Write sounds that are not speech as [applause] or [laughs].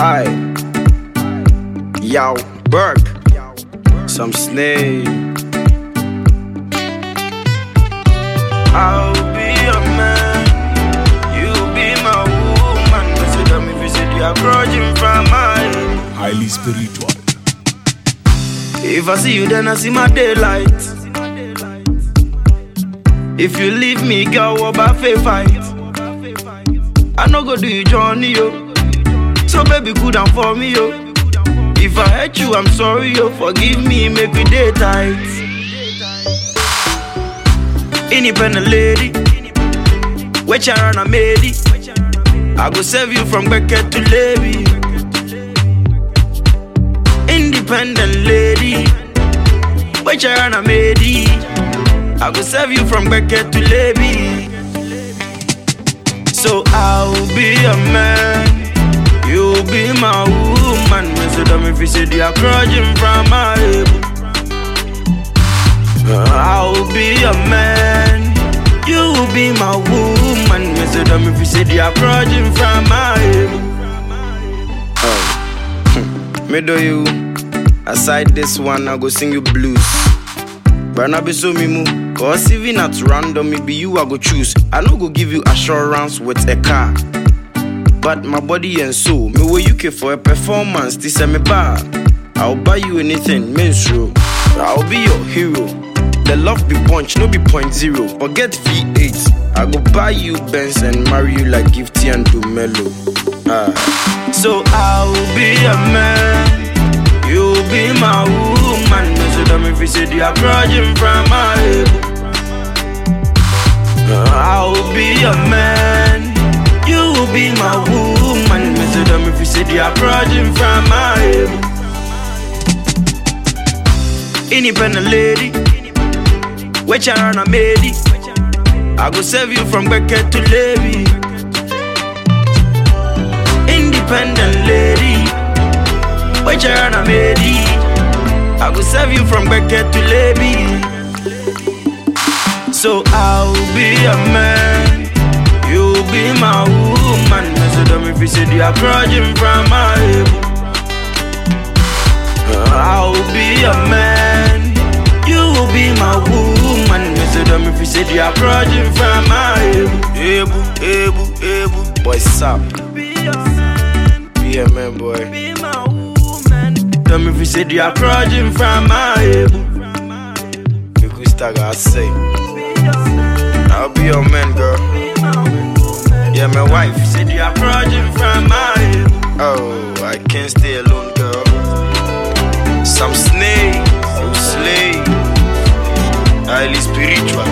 I, Yow, Berg, some snake. I'll be a man, you be my woman. I said, I'm if you said you're grudging from my. Highly spiritual. If I see you, then I see my daylight. If you leave me, girl, what about fair fight? I no go do you journey, yo. So baby, good down for me, yo. If I hurt you, I'm sorry, yo. Forgive me, make we day tight. Independent lady, which I run a lady. I go save you from Beckett to Levy. Independent lady, which I run a lady. I go save you from Beckett to Levy. So I'll be a man, be my woman. Me say that me fi say they are grudging from my able. I'll be a man, you be my woman. Me say that me fi say they are grudging from my able. Oh, [laughs] me do you. Aside this one, I go sing you blues. But I be so me move. Cause even at random, it be you I go choose. I no go give you assurance with a car. But my body and soul, you care for a performance, this me bar. I'll buy you anything, menstrual. I'll be your hero. The love be punch, no be point zero. Forget V8. I go buy you Benz and marry you like Gifty and Dumelo. Ah. So I'll be a man. You be my woman. Me say that me say they are grudging from my able. I'll be a man. You be my woman. They are grudging from able. Independent lady, which I run a lady. I go save you from Beckett to Levy. Independent lady, which I run a lady. I go save you from Beckett to Levy. So I'll be a man, you be my woman. Me say that me fi say they are grudging from my able. I'll be a man, you be my woman. Me say that me fi say they are grudging from my able, able, able, able. Boy, stop. Be a man, be a man, boy. Be my woman. Tell me if you say they are grudging from my able. You could start, I say. I'll be your man, girl. Yeah, my wife. Said you're approaching from my. Oh, I can't stay alone, girl. Some snake, you slay. Highly spiritual.